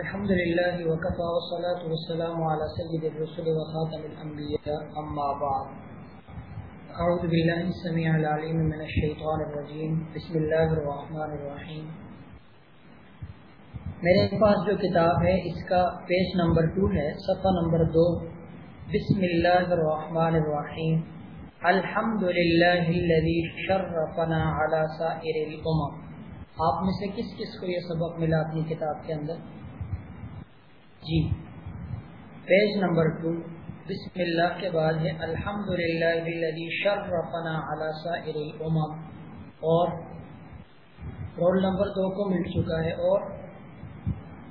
الحمد لله وكفى والصلاة والسلام على سيد الرسل وخاتم الأنبياء، أما بعد. أعوذ بالله السميع العليم من الشيطان الرجيم. بسم الله الرحمن الرحيم. میرے پاس جو کتاب ہے، اس کا پیج نمبر ٹو ہے، صفحہ نمبر دو. بسم اللہ الرحمن الرحیم الحمد للہ شرفنا على سائر الامم آپ میں سے کس کس کو یہ سبق ملا اپنی کتاب کے اندر؟ جی۔ پیج نمبر ٹو بسم اللہ کے بعد ہے الحمد للہ شرفنا سائر الامم۔ اور رول نمبر دو کو مل چکا ہے، اور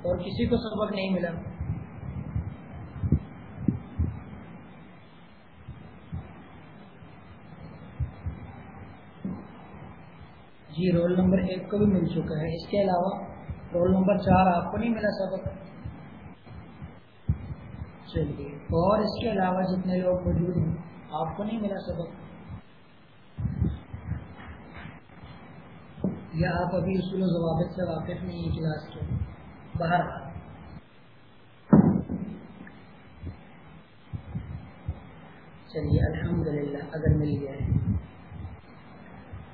اور کسی کو سبق نہیں ملا۔ جی رول نمبر ایک کو بھی مل چکا ہے۔ اس کے علاوہ رول نمبر چار آپ کو نہیں ملا سبق۔ چلیے اور اس کے علاوہ جتنے لوگ موجود ہیں، آپ کو نہیں ملا سبق۔ یا آپ ابھی اصول و ضوابط سے واقف نہیں ہیں کلاس کے؟ باہر چلیے، الحمدللہ، اگر مل گیا۔ ہے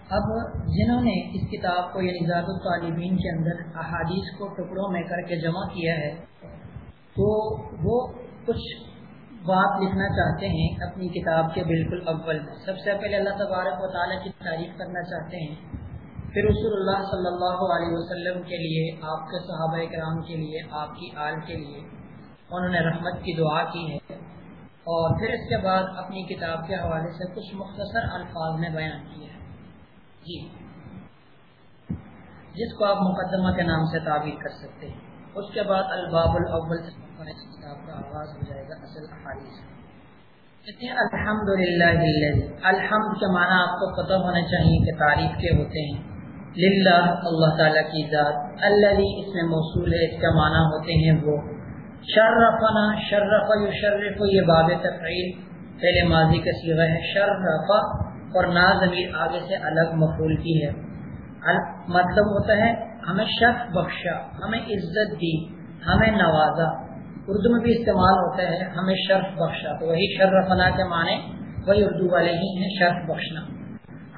اب جنہوں نے اس کتاب کو یعنی ذات الطالبین کے اندر احادیث کو ٹکڑوں میں کر کے جمع کیا ہے، تو وہ کچھ بات لکھنا چاہتے ہیں اپنی کتاب کے بالکل اول میں۔ سب سے پہلے اللہ تبارک و تعالیٰ کی تعریف کرنا چاہتے ہیں۔ پھر رسول اللہ صلی اللہ علیہ وسلم کے لیے، آپ کے صحابہ کرام کے لیے، آپ کی آل کے لیے انہوں نے رحمت کی دعا کی ہے۔ اور پھر اس کے بعد اپنی کتاب کے حوالے سے کچھ مختصر الفاظ میں بیان کیا ہے۔ جی۔ جس کو آپ مقدمہ کے نام سے تعبیر کر سکتے ہیں۔ اس کے بعد الباب الاول سے کتاب کا آغاز ہو جائے گا، اصل احادیث کہتے ہیں الحمد للہ الحمد کے معنی آپ کو پتہ ہونا چاہیے کہ تعریف کے ہوتے ہیں۔ للہ، اللہ تعالیٰ کی ذات۔ اللہ اس میں موصول ہے، اس کا معنی ہوتے ہیں وہ۔ شرفنا، شرف یشرف، یہ باب تفعیل۔ پہلے ماضی کا سیغہ ہے شرفا اور نا ضمیر آگے سے الگ مفعول کی ہے۔ مطلب ہوتا ہے ہمیں شرف بخشا، ہمیں عزت دی، ہمیں نوازا۔ اردو میں بھی استعمال ہوتا ہے، ہمیں شرف بخشا۔ تو وہی شرفنا کے معنی، وہی اردو والے ہی ہیں، شرف بخشنا۔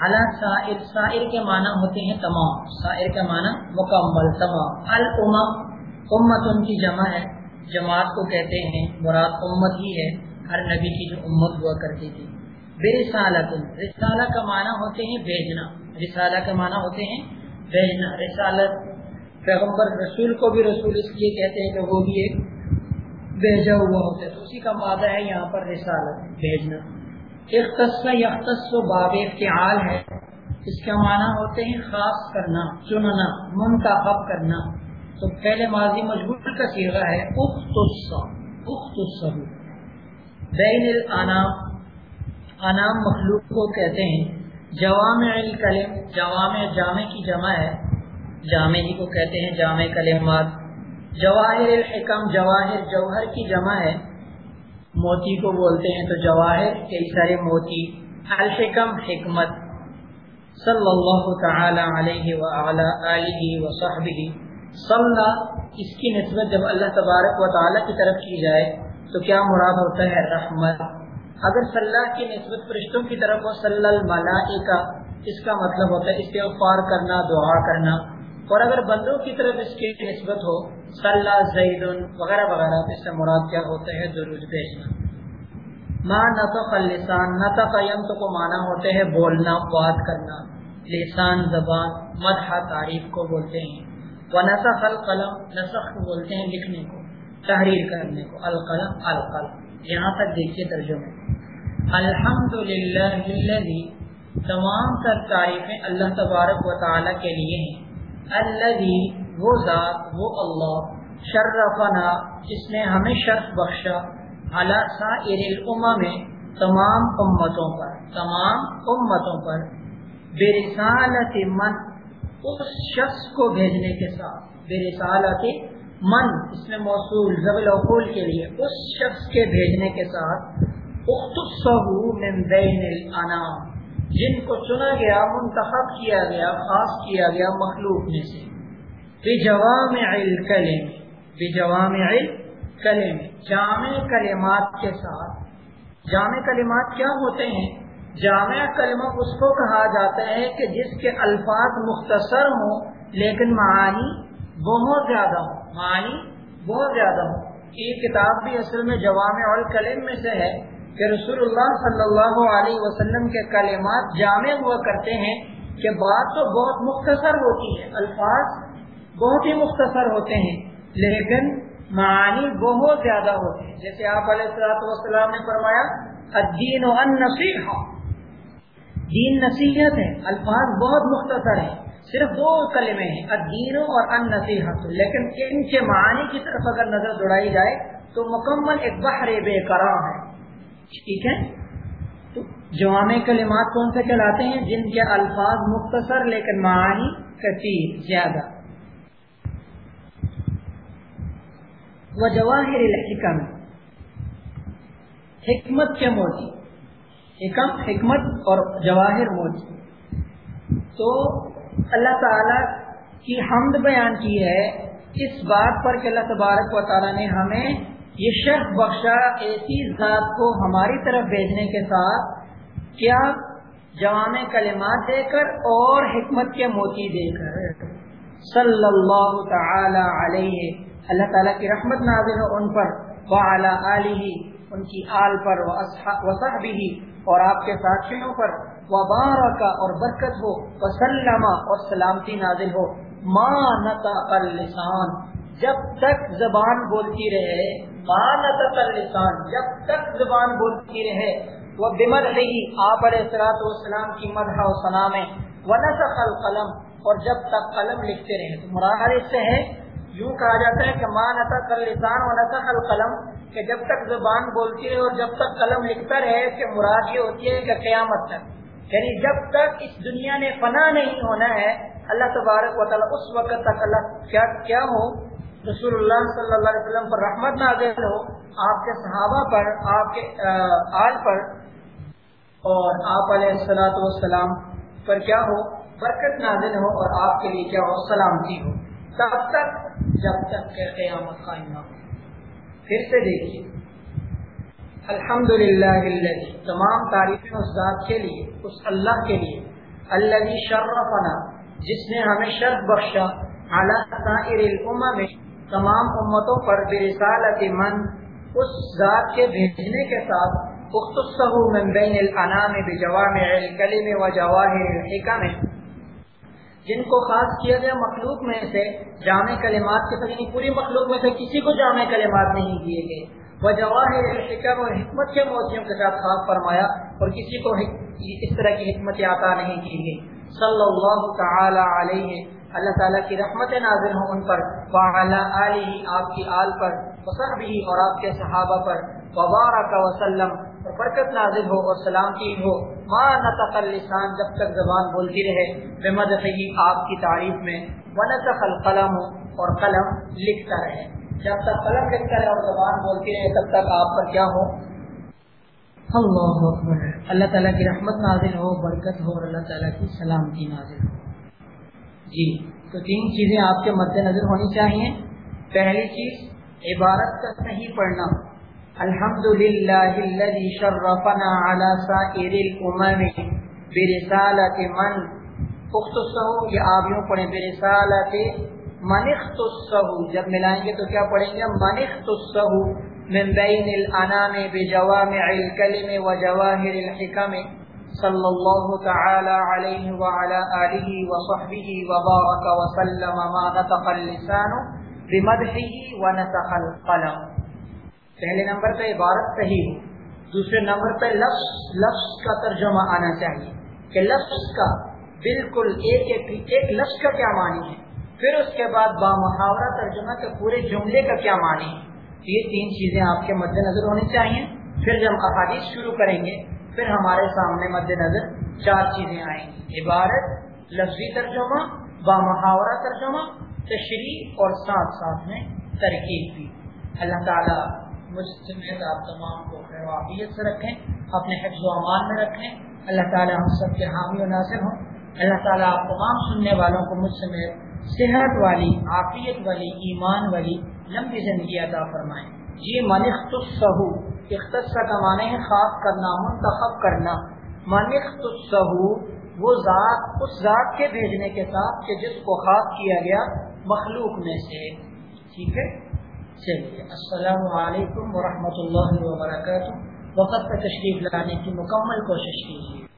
اللہ سائر سائر کے معنی ہوتے ہیں تمام۔ سائر کا معنی مکمل، تمام۔ الامم، امت ان کی جمع ہے۔ جماعت کو کہتے ہیں، مراد امت ہی ہے۔ ہر نبی کی جو امت ہوا کرتی تھی۔ بے رسالت رسالہ کا معنی ہوتے ہیں بھیجنا۔ رسالہ کا معنی ہوتے ہیں بھیجنا رسالت۔ پیغمبر رسول کو بھی رسول اس لیے کہتے ہیں کہ وہ بھی ایک بھیجا ہوا ہوتا ہے۔ تو اسی کا مادہ ہے یہاں پر رسالت، بھیجنا۔ اختص یختص باب افتعال ہے۔ اس کا معنی ہوتے ہیں خاص کرنا، چننا، منتخب کرنا۔ تو پہلے ماضی مجبور کا سیغہ ہے اختص۔ بین الانام، انام مخلوق کو کہتے ہیں۔ جوامع الکلم، جوامع جامع کی جمع ہے۔ جامع ہی کو کہتے ہیں جامع کلمات۔ جواہر الحکم، جواہر جوہر کی جمع ہے۔ موتی کو بولتے ہیں تو جواہر کئی سارے موتی۔ الحکم، حکمت۔ صلی اللہ تعالی علیہ وعلا آلہ وصحبہ صلی، اس کی نسبت جب اللہ تبارک و تعالی کی طرف کی جائے تو کیا مراد ہوتا ہے؟ رحمت۔ اگر صلی اللہ کی نسبت فرشتوں کی طرف ہو صلی الملائکہ، اس کا مطلب ہوتا ہے استغفار کرنا، دعا کرنا۔ اور اگر بندوں کی طرف اس کی نسبت ہو، صلاح زید وغیرہ وغیرہ اس سے مراد کیا ہوتا ہے؟ درود بھیجنا۔ ماں نطق اللسان، نطق ینط کو مانا ہوتے ہیں بولنا، بات کرنا۔ لسان، زبان، مدح، تعریف کو بولتے ہیں۔ وہ نسخ القلم، نسخ کو بولتے ہیں لکھنے کو، تحریر کرنے کو۔ القلم القلم۔ یہاں تک دیکھیے ترجمے الحمد للہ تمام تر تعریفیں اللہ تبارک و تعالیٰ کے لیے ہیں۔ اللہ وہ ذات، وہ اللہ، شرفنا، جس نے ہمیں شرف بخشا میں تمام امتوں پر، تمام امتوں پر بے رسالت من، اس شخص کو بھیجنے کے ساتھ بے رسالت من، اس میں موصول زبل اقول کے لیے، اس شخص کے بھیجنے کے ساتھ من بین الانام، جن کو چنا گیا، منتخب کیا گیا، خاص کیا گیا مخلوق میں سے بے جوام بجوامع کلم جامع کلمات کے ساتھ۔ جامع کلمات کیا ہوتے ہیں؟ جامع کلمہ اس کو کہا جاتا ہے کہ جس کے الفاظ مختصر ہوں، لیکن معانی بہت زیادہ ہوں۔ معانی بہت زیادہ ہوں۔ یہ کتاب بھی اصل میں جوامع الکلم میں سے ہے کہ رسول اللہ صلی اللہ علیہ وسلم کے کلمات جامع ہوا کرتے ہیں کہ بات تو بہت مختصر ہوتی ہے، الفاظ بہت ہی مختصر ہوتے ہیں، لیکن معانی بہت زیادہ ہوتے ہیں۔ جیسے آپ علیہ وسلام نے فرمایا، الدین و نصیحہ دین نصیحت ہے، الفاظ بہت مختصر ہیں۔ صرف دو کلمے ہیں الدین اور ان نصیحت لیکن ان کے معنی کی طرف اگر نظر دوڑائی جائے تو مکمل ایک بحر بے قرار ہے۔ ٹھیک ہے؟ جوامع کلمات کون سے کہلاتے ہیں؟ جن کے الفاظ مختصر لیکن معانی کثیر، زیادہ۔ وہ جواہر الحکم۔ حکمت کے موتی حکم، حکمت اور جواہر موتی تو اللہ تعالی کی حمد بیان کی ہے، اس بات پر کہ اللہ تبارک و تعالیٰ نے ہمیں یہ شرف بخشا ایسی ذات کو ہماری طرف بھیجنے کے ساتھ، کیا جوان کلمات دے کر اور حکمت کے موتی دے کر۔ صلی اللہ تعالی علیہ۔ اللہ تعالیٰ کی رحمت نازل ہو ان پر۔ وعلی آلہ، ان کی آل پر۔ وصحبہ، اور آپ کے ساتھیوں پر۔ وبارک اور برکت ہو، وسلم اور سلامتی نازل ہو۔ ما نطق اللسان، جب تک زبان بولتی رہے، ما نطق اللسان، جب تک زبان بولتی رہے۔ وہ بمر رہی آپ علیہ السلاط والسلام کی مدح و ثنا میں۔ ونسخ القلم، اور جب تک قلم لکھتے رہے، تو مراد اس سے ہے، یوں کہا جاتا ہے کہ ماں نطق اللسان و نسخ القلم، کہ جب تک زبان بولتی رہے اور جب تک قلم لکھتا رہے، کہ مراد یہ ہوتی ہے کہ قیامت تک۔ یعنی جب تک اس دنیا نے فنا نہیں ہونا ہے، اللہ تبارک و تعالیٰ اس وقت تک اللہ کیا کیا ہو؟ رسول اللہ صلی اللہ علیہ وسلم پر رحمت نازل ہو، آپ کے صحابہ پر، آپ کے آل پر۔ اور آپ علیہ السلاۃ والسلام پر کیا ہو؟ برکت نازل ہو اور آپ کے لیے کیا ہو؟ سلامتی ہو۔ تب تک جب تک کہ قیامت قائم نہ ہو۔ پھر سے دیکھیے۔ الحمد للہ تمام تعریفیں اس ذات کے لیے، اس اللہ کے لیے اللہ شرفنا، جس نے ہمیں شرف بخشا اعلیٰ میں تمام امتوں پر برسالت من، اس ذات کے بھیجنے کے ساتھ من بین الانام بجوامع الکلم و جواہر الحکم، جن کو خاص کیا گیا مخلوق میں سے، جامع کلمات کے ساتھ یعنی پوری مخلوق میں سے کسی کو جامع کلمات نہیں دیے گئے۔ وہ جواہر الحکم اور حکمت کے موتیوں کے ساتھ خاص فرمایا اور کسی کو اس طرح کی حکمت عطا نہیں کی گئی۔ صلی اللہ تعالی علیہ۔ اللہ تعالیٰ کی رحمت نازل ہوں ان پر۔ علیہ آپ کی آل پر۔ بھی اور آپ کے صحابہ پر۔ وبارک وسلم۔ اور برکت نازل ہو اور سلامتی ہو۔ ما نطق اللسان جب تک زبان بولتی رہے۔ بمدحی آپ کی تعریف میں۔ ونطق القلم اور قلم لکھتا رہے۔ جب تک قلم لکھتا رہے اور زبان بولتی رہے، تب تک آپ پر کیا ہو؟ اللہ اکبر۔ اللہ تعالیٰ کی رحمت نازل ہو، برکت ہو اور اللہ تعالیٰ کی سلامتی نازل ہو۔ جی تو تین چیزیں آپ کے مد نظر ہونی چاہیے۔ پہلی چیز، عبارت کا صحیح پڑھنا۔ الحمد للہ شرفنا على سائر الامم برسالت من۔ اختصہ یہ آپ یوں پڑھیں، برسالت من اختصہ جب ملائیں گے تو کیا پڑھیں گے من اختصہ من بین الانام بجوامع الکلم وجواہر الحکم صلی اللہ تعالی علیہ وعلى آلہ وصحبہ وبارک وسلم ما نطق اللسان بمدحه ونطق القلم. پہلے نمبر پہ عبارت صحیح دوسرے نمبر پہ لفظ لفظ کا ترجمہ آنا چاہیے کہ لفظ کا بالکل ایک ایک, ایک لفظ کا کیا معنی ہے؟ پھر اس کے بعد با محاورہ ترجمہ کے پورے جملے کا کیا معنی ہے؟ یہ تین چیزیں آپ کے مد نظر ہونی چاہیے۔ پھر جب احادیث شروع کریں گے، پھر ہمارے سامنے مد نظر چار چیزیں آئیں گی۔ عبارت، لفظی ترجمہ با محاورہ ترجمہ، تشریح اور ساتھ ساتھ میں ترکیب بھی۔ اللہ تعالیٰ مجھ سمیت آپ تمام کو خیر سے رکھیں، اپنے حفظ و امان میں رکھیں۔ اللہ تعالیٰ ہم سب کے حامی و ناصر ہوں۔ اللہ تعالیٰ آپ تمام سننے والوں کو مجھ سمیت صحت والی، عافیت والی، ایمان والی لمبی زندگی عطا فرمائے۔ جی منخ سہو اختص کا معنی ہے خاص کرنا، منتخب کرنا۔ منخ سہو وہ ذات، اس ذات کے بھیجنے کے ساتھ کہ جس کو خاص کیا گیا مخلوق میں سے۔ ٹھیک ہے؟ چلیے، السلام علیکم ورحمۃ اللہ وبرکاتہ۔ وقت پر تشریف لانے کی مکمل کوشش کیجیے۔